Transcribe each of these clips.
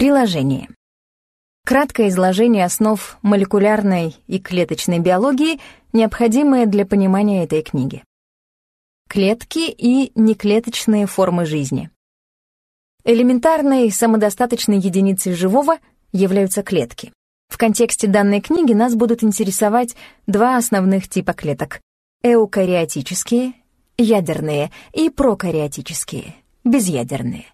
Приложение. Краткое изложение основ молекулярной и клеточной биологии, необходимое для понимания этой книги. Клетки и неклеточные формы жизни. Элементарной самодостаточной единицей живого являются клетки. В контексте данной книги нас будут интересовать два основных типа клеток — эукариотические, ядерные, и прокариотические, безъядерные.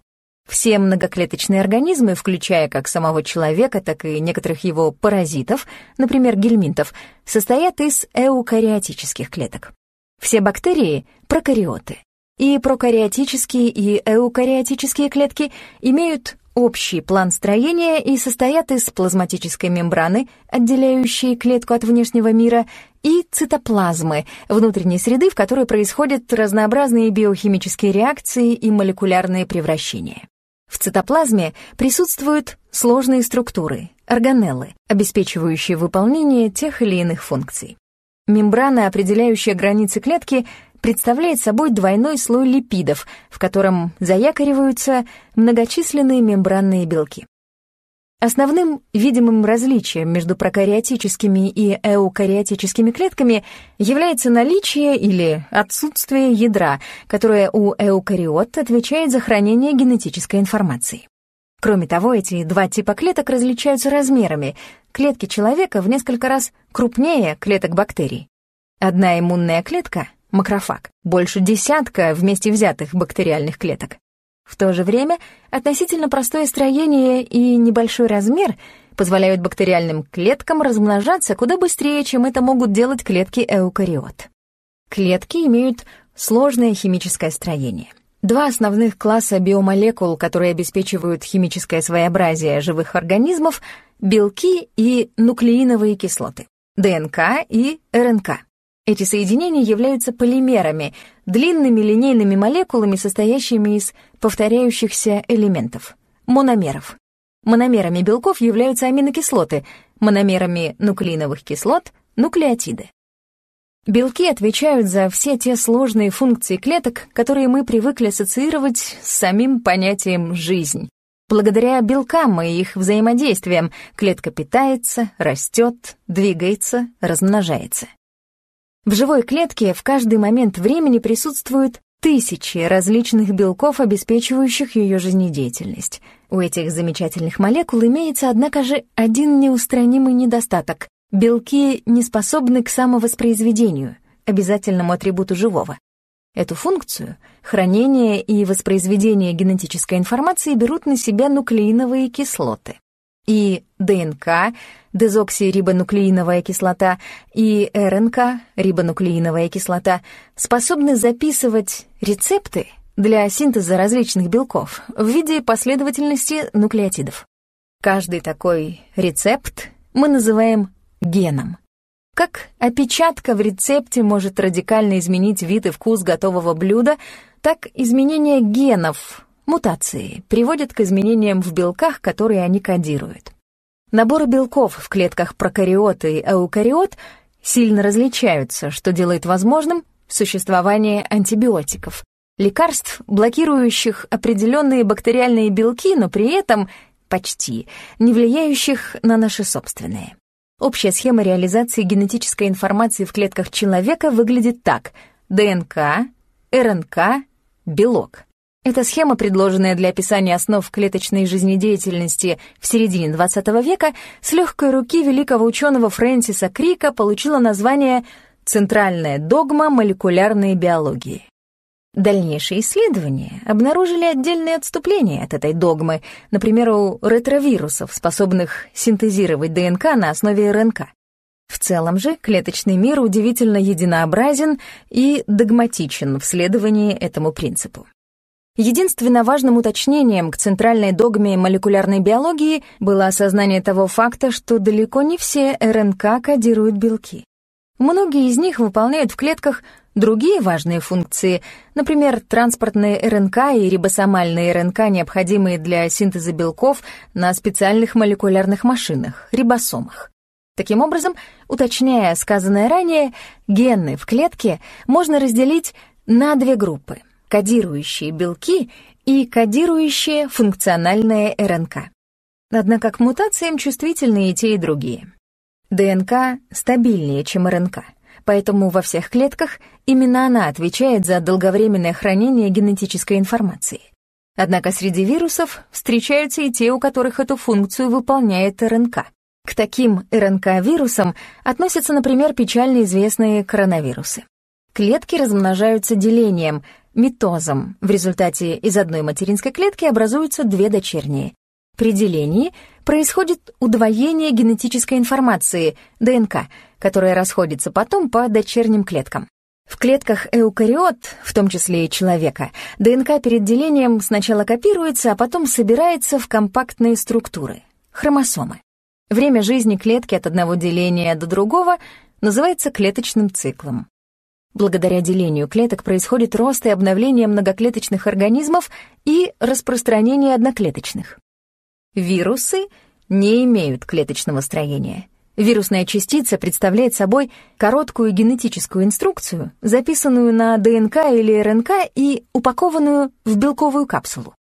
Все многоклеточные организмы, включая как самого человека, так и некоторых его паразитов, например, гельминтов, состоят из эукариотических клеток. Все бактерии — прокариоты. И прокариотические, и эукариотические клетки имеют общий план строения и состоят из плазматической мембраны, отделяющей клетку от внешнего мира, и цитоплазмы, внутренней среды, в которой происходят разнообразные биохимические реакции и молекулярные превращения. В цитоплазме присутствуют сложные структуры, органеллы, обеспечивающие выполнение тех или иных функций. Мембрана, определяющая границы клетки, представляет собой двойной слой липидов, в котором заякориваются многочисленные мембранные белки. Основным видимым различием между прокариотическими и эукариотическими клетками является наличие или отсутствие ядра, которое у эукариот отвечает за хранение генетической информации. Кроме того, эти два типа клеток различаются размерами. Клетки человека в несколько раз крупнее клеток бактерий. Одна иммунная клетка, макрофаг, больше десятка вместе взятых бактериальных клеток. В то же время относительно простое строение и небольшой размер позволяют бактериальным клеткам размножаться куда быстрее, чем это могут делать клетки эукариот. Клетки имеют сложное химическое строение. Два основных класса биомолекул, которые обеспечивают химическое своеобразие живых организмов — белки и нуклеиновые кислоты, ДНК и РНК. Эти соединения являются полимерами, длинными линейными молекулами, состоящими из повторяющихся элементов, мономеров. Мономерами белков являются аминокислоты, мономерами нуклеиновых кислот — нуклеотиды. Белки отвечают за все те сложные функции клеток, которые мы привыкли ассоциировать с самим понятием «жизнь». Благодаря белкам и их взаимодействиям клетка питается, растет, двигается, размножается. В живой клетке в каждый момент времени присутствуют тысячи различных белков, обеспечивающих ее жизнедеятельность. У этих замечательных молекул имеется, однако же, один неустранимый недостаток. Белки не способны к самовоспроизведению, обязательному атрибуту живого. Эту функцию, хранение и воспроизведение генетической информации берут на себя нуклеиновые кислоты и ДНК, дезоксирибонуклеиновая кислота, и РНК, рибонуклеиновая кислота, способны записывать рецепты для синтеза различных белков в виде последовательности нуклеотидов. Каждый такой рецепт мы называем геном. Как опечатка в рецепте может радикально изменить вид и вкус готового блюда, так изменение генов Мутации приводят к изменениям в белках, которые они кодируют. Наборы белков в клетках прокариот и эукариот сильно различаются, что делает возможным существование антибиотиков, лекарств, блокирующих определенные бактериальные белки, но при этом почти не влияющих на наши собственные. Общая схема реализации генетической информации в клетках человека выглядит так. ДНК, РНК, белок. Эта схема, предложенная для описания основ клеточной жизнедеятельности в середине XX века, с легкой руки великого ученого Фрэнсиса Крика получила название «Центральная догма молекулярной биологии». Дальнейшие исследования обнаружили отдельные отступления от этой догмы, например, у ретровирусов, способных синтезировать ДНК на основе РНК. В целом же клеточный мир удивительно единообразен и догматичен в следовании этому принципу. Единственно важным уточнением к центральной догме молекулярной биологии было осознание того факта, что далеко не все РНК кодируют белки. Многие из них выполняют в клетках другие важные функции, например, транспортные РНК и рибосомальные РНК, необходимые для синтеза белков на специальных молекулярных машинах, рибосомах. Таким образом, уточняя сказанное ранее, гены в клетке можно разделить на две группы кодирующие белки и кодирующие функциональные РНК. Однако к мутациям чувствительны и те, и другие. ДНК стабильнее, чем РНК, поэтому во всех клетках именно она отвечает за долговременное хранение генетической информации. Однако среди вирусов встречаются и те, у которых эту функцию выполняет РНК. К таким РНК-вирусам относятся, например, печально известные коронавирусы. Клетки размножаются делением, митозом. В результате из одной материнской клетки образуются две дочерние. При делении происходит удвоение генетической информации, ДНК, которая расходится потом по дочерним клеткам. В клетках эукариот, в том числе и человека, ДНК перед делением сначала копируется, а потом собирается в компактные структуры — хромосомы. Время жизни клетки от одного деления до другого называется клеточным циклом. Благодаря делению клеток происходит рост и обновление многоклеточных организмов и распространение одноклеточных. Вирусы не имеют клеточного строения. Вирусная частица представляет собой короткую генетическую инструкцию, записанную на ДНК или РНК и упакованную в белковую капсулу.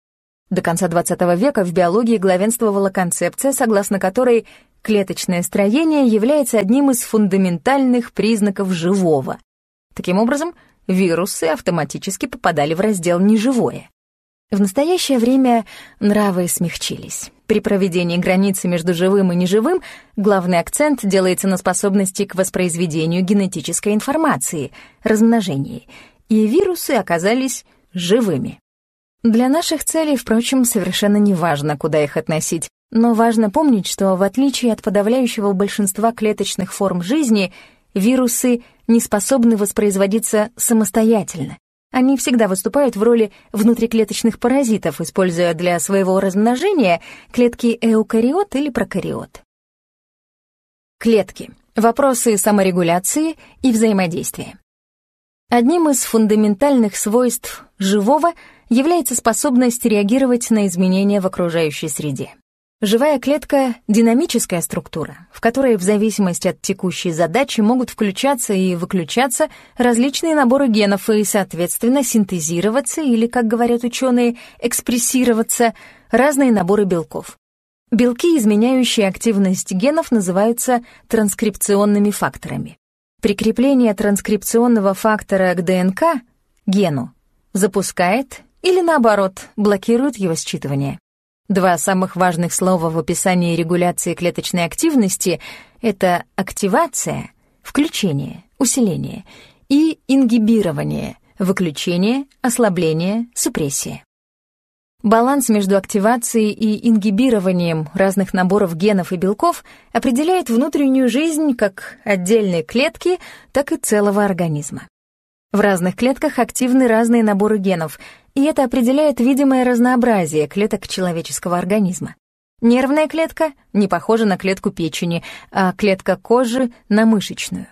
До конца XX века в биологии главенствовала концепция, согласно которой клеточное строение является одним из фундаментальных признаков живого. Таким образом, вирусы автоматически попадали в раздел «неживое». В настоящее время нравы смягчились. При проведении границы между живым и неживым главный акцент делается на способности к воспроизведению генетической информации, размножении, и вирусы оказались живыми. Для наших целей, впрочем, совершенно не важно, куда их относить, но важно помнить, что в отличие от подавляющего большинства клеточных форм жизни, вирусы не способны воспроизводиться самостоятельно. Они всегда выступают в роли внутриклеточных паразитов, используя для своего размножения клетки эукариот или прокариот. Клетки. Вопросы саморегуляции и взаимодействия. Одним из фундаментальных свойств живого является способность реагировать на изменения в окружающей среде. Живая клетка — динамическая структура, в которой в зависимости от текущей задачи могут включаться и выключаться различные наборы генов и, соответственно, синтезироваться или, как говорят ученые, экспрессироваться разные наборы белков. Белки, изменяющие активность генов, называются транскрипционными факторами. Прикрепление транскрипционного фактора к ДНК, гену, запускает или, наоборот, блокирует его считывание. Два самых важных слова в описании регуляции клеточной активности — это активация, включение, усиление, и ингибирование, выключение, ослабление, супрессия. Баланс между активацией и ингибированием разных наборов генов и белков определяет внутреннюю жизнь как отдельной клетки, так и целого организма. В разных клетках активны разные наборы генов, и это определяет видимое разнообразие клеток человеческого организма. Нервная клетка не похожа на клетку печени, а клетка кожи — на мышечную.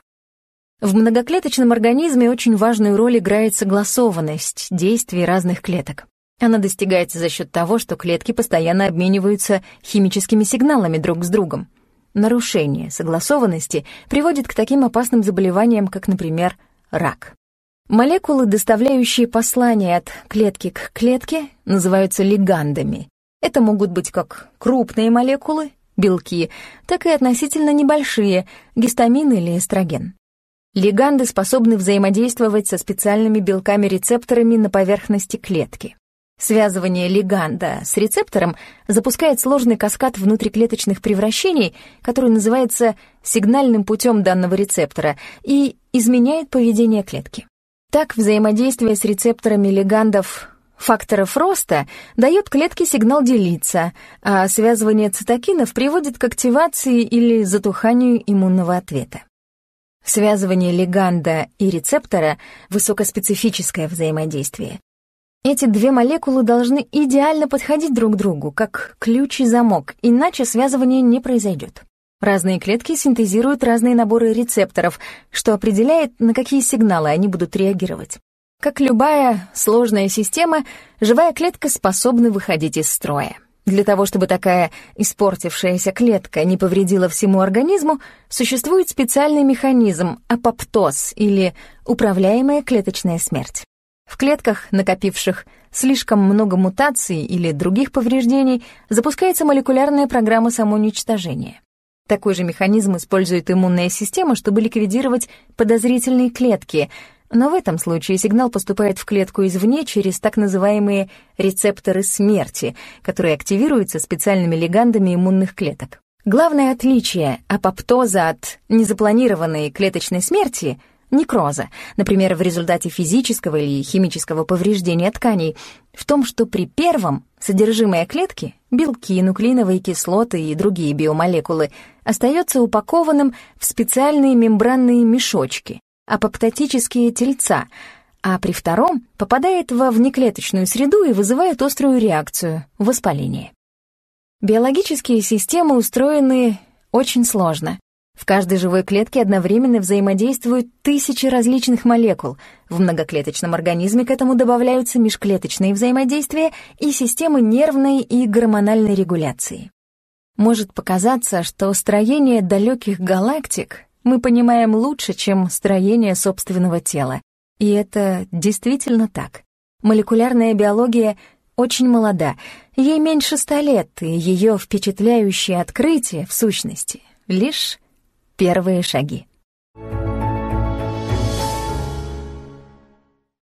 В многоклеточном организме очень важную роль играет согласованность действий разных клеток. Она достигается за счет того, что клетки постоянно обмениваются химическими сигналами друг с другом. Нарушение согласованности приводит к таким опасным заболеваниям, как, например, рак. Молекулы, доставляющие послания от клетки к клетке, называются лигандами. Это могут быть как крупные молекулы, белки, так и относительно небольшие, гистамин или эстроген. Лиганды способны взаимодействовать со специальными белками-рецепторами на поверхности клетки. Связывание лиганда с рецептором запускает сложный каскад внутриклеточных превращений, который называется сигнальным путем данного рецептора и изменяет поведение клетки. Так, взаимодействие с рецепторами лигандов факторов роста дает клетке сигнал делиться, а связывание цитокинов приводит к активации или затуханию иммунного ответа. Связывание лиганда и рецептора — высокоспецифическое взаимодействие. Эти две молекулы должны идеально подходить друг другу, как ключ и замок, иначе связывание не произойдет. Разные клетки синтезируют разные наборы рецепторов, что определяет, на какие сигналы они будут реагировать. Как любая сложная система, живая клетка способна выходить из строя. Для того, чтобы такая испортившаяся клетка не повредила всему организму, существует специальный механизм — апоптоз или управляемая клеточная смерть. В клетках, накопивших слишком много мутаций или других повреждений, запускается молекулярная программа самоуничтожения. Такой же механизм использует иммунная система, чтобы ликвидировать подозрительные клетки, но в этом случае сигнал поступает в клетку извне через так называемые рецепторы смерти, которые активируются специальными легандами иммунных клеток. Главное отличие апоптоза от незапланированной клеточной смерти — некроза, например, в результате физического или химического повреждения тканей, в том, что при первом содержимое клетки, белки, нуклеиновые кислоты и другие биомолекулы, остается упакованным в специальные мембранные мешочки, апоптотические тельца, а при втором попадает во внеклеточную среду и вызывает острую реакцию — воспаление. Биологические системы устроены очень сложно. В каждой живой клетке одновременно взаимодействуют тысячи различных молекул. В многоклеточном организме к этому добавляются межклеточные взаимодействия и системы нервной и гормональной регуляции. Может показаться, что строение далеких галактик мы понимаем лучше, чем строение собственного тела. И это действительно так. Молекулярная биология очень молода, ей меньше ста лет, и ее впечатляющие открытия, в сущности, лишь первые шаги.